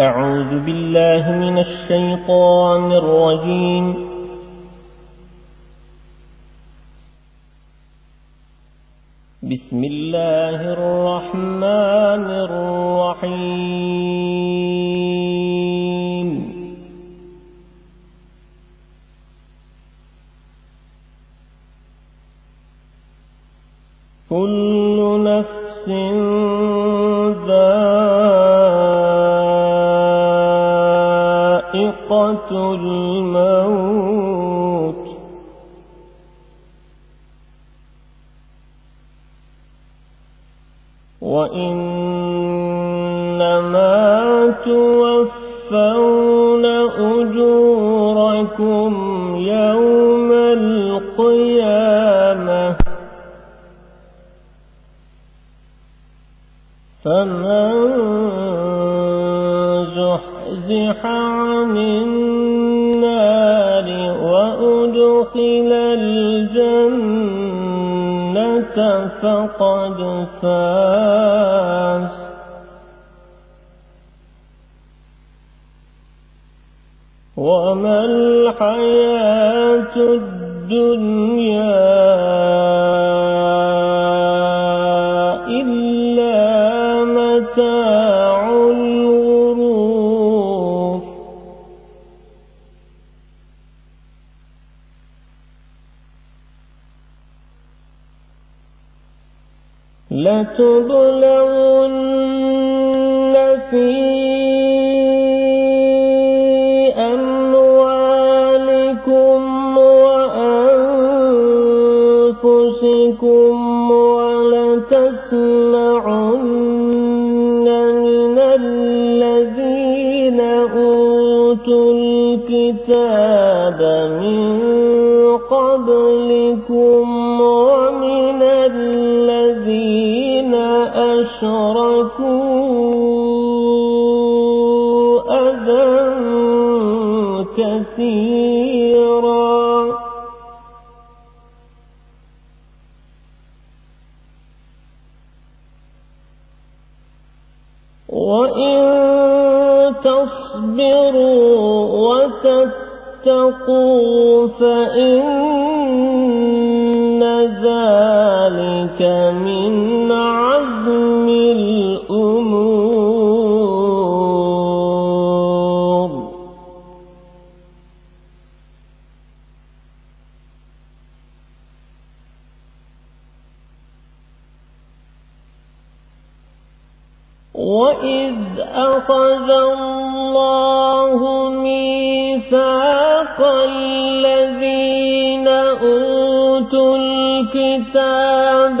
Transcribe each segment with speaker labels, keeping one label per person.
Speaker 1: أعوذ بالله من الشيطان الرجيم. بسم الله الرحمن الرحيم. كل نفس الموت. وإنما توفون أجوركم يوم القيامة. فمن زحزح عن النار وأدخل الجنة فقد فاز. وما الحياة الدنيا إلا متاع لتبلغن وإن تصبروا وتتقوا فإن ذلك من عزم وإذ أخذ الله ميثاق الذين أوتوا الكتاب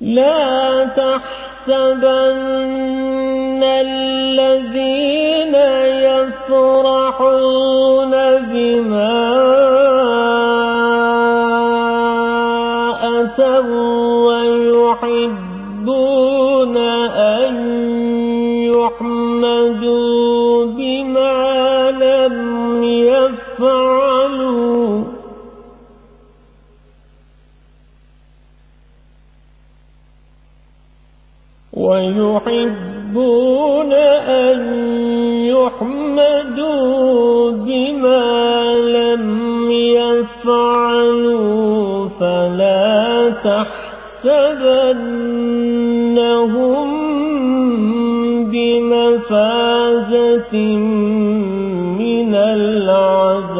Speaker 1: لا تحسبن ويحبون أن يحمدوا بما لم يفعلوا فلا تحسبنهم بمفازة من العذاب.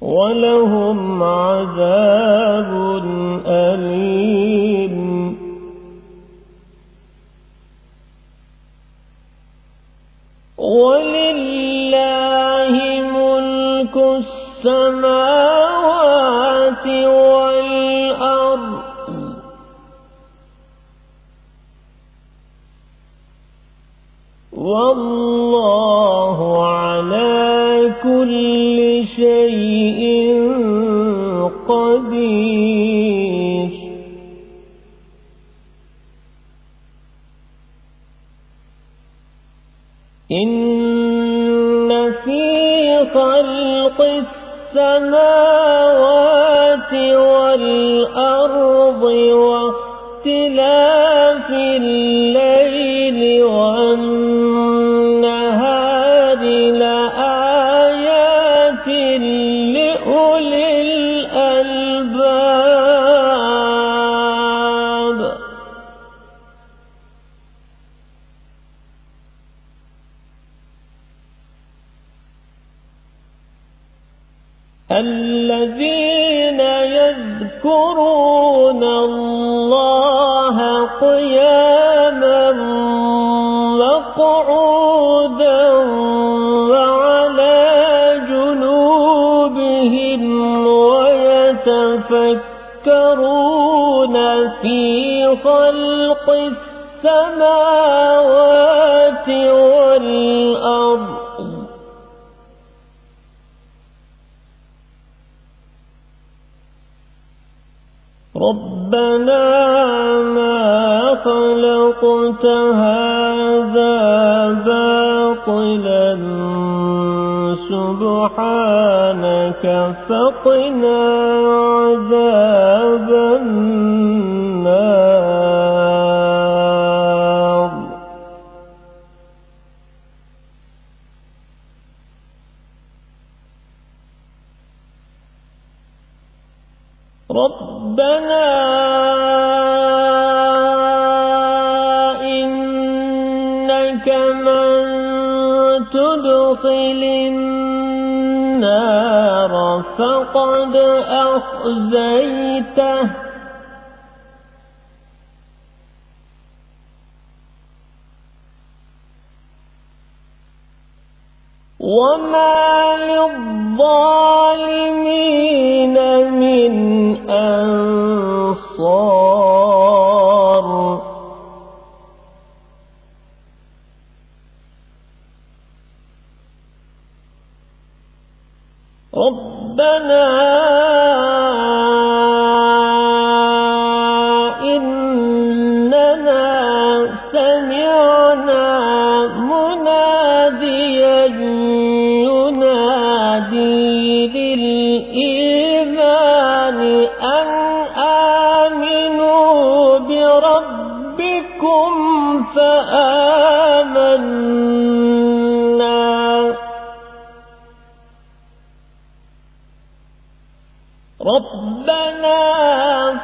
Speaker 1: ولهم عذاب أليم. كل شيء قدير. إن في خلق السماوات والأرض واختلاف الليل والنهار. ويتفكرون في خلق السماوات والأرض. ربنا ما خلقت هذا باطلا سبحانك فقنا أخزيته وما للظالمين من أنصار. ربنا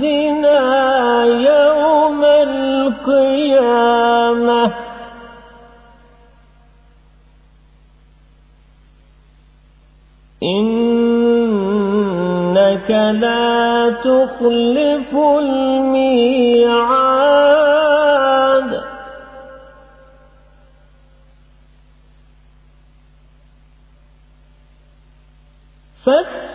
Speaker 1: تخزنا يوم القيامة إنك لا تخلف الميعاد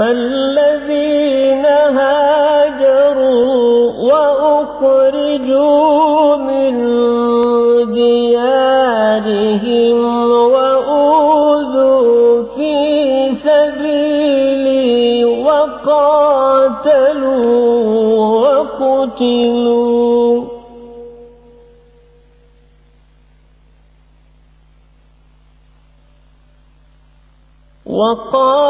Speaker 1: فالذين هاجروا وأخرجوا من ديارهم وأوذوا في سبيلي وقاتلوا وقتلوا. وقاتلوا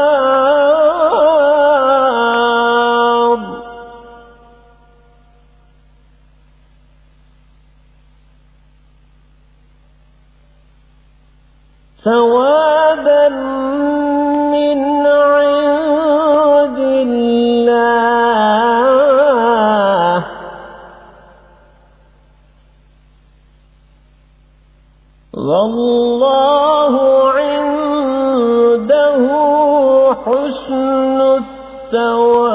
Speaker 1: والله عنده حسن الثواب.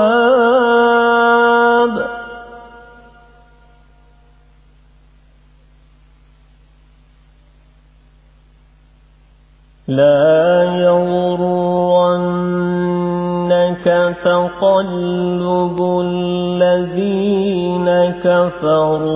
Speaker 1: لا يغرنك تقلب الذين كفروا.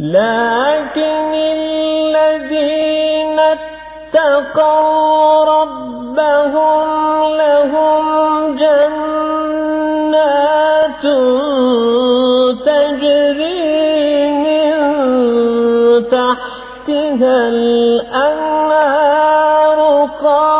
Speaker 1: لكن الذين اتقوا ربهم لهم جنات تجري من تحتها الأنهار خالدين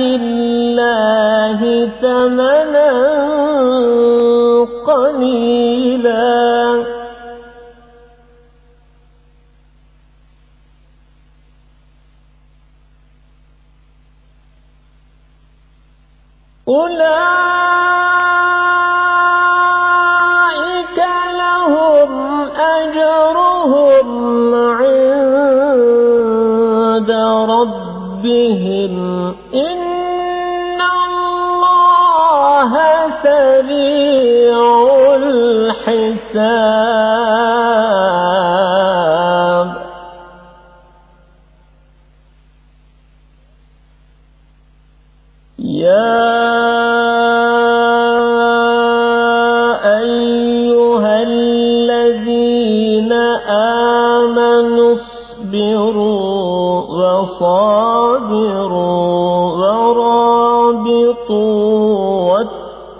Speaker 1: الله ثمنا بهم إن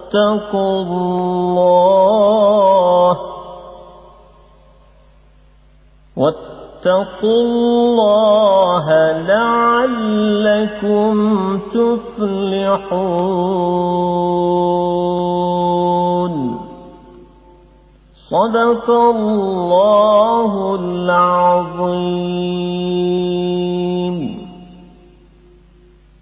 Speaker 1: واتقوا الله واتقوا الله لعلكم تفلحون. صدق الله العظيم.